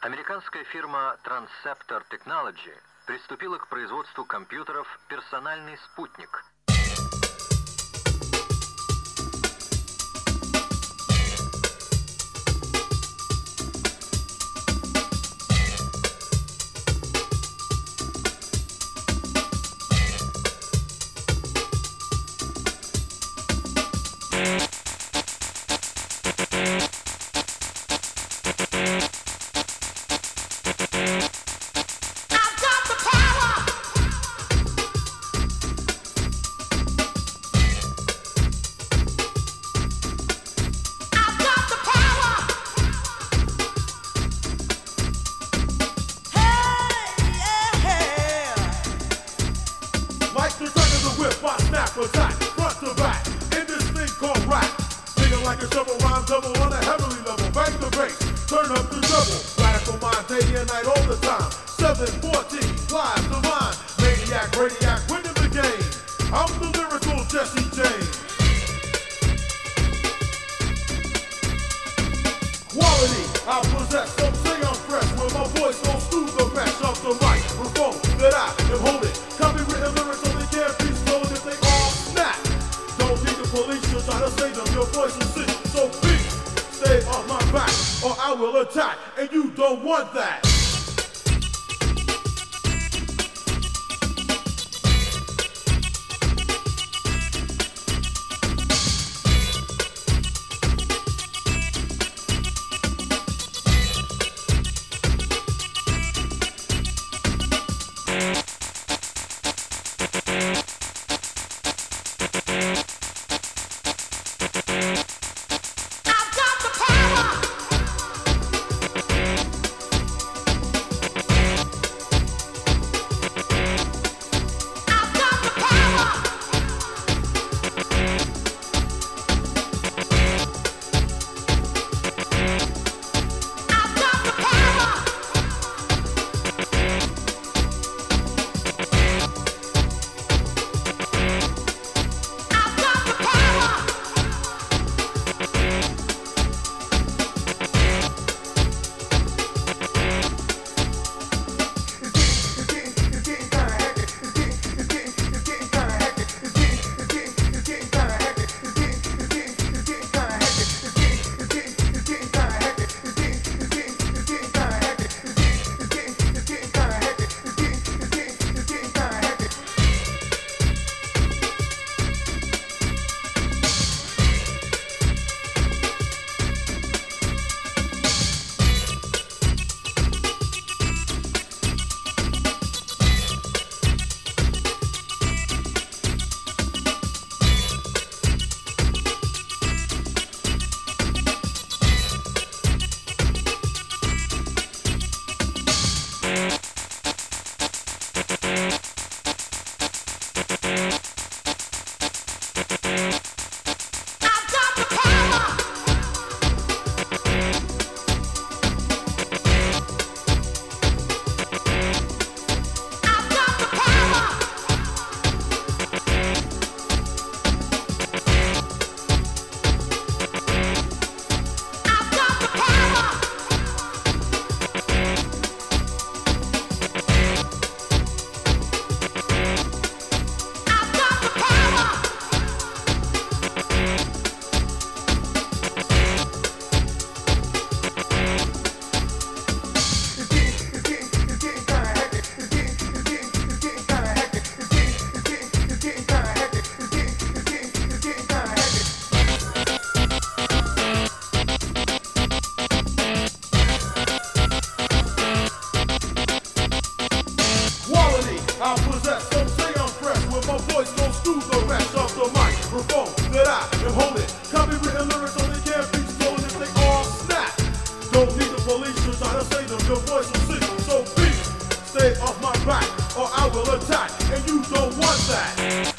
Американская фирма Transceptor Technology приступила к производству компьютеров «Персональный спутник», I've turn up the double. Radical mind day and night all the time. 714, live divine. Maniac, radiac, or I will attack And you don't want that some say I'm fresh. When my voice goes through the rest of the microphone That I am holding Copywritten lyrics only can't be stolen if they all snap. Don't need the police to try to save them. Your voice will sing, so please Stay off my back or I will attack. And you don't want that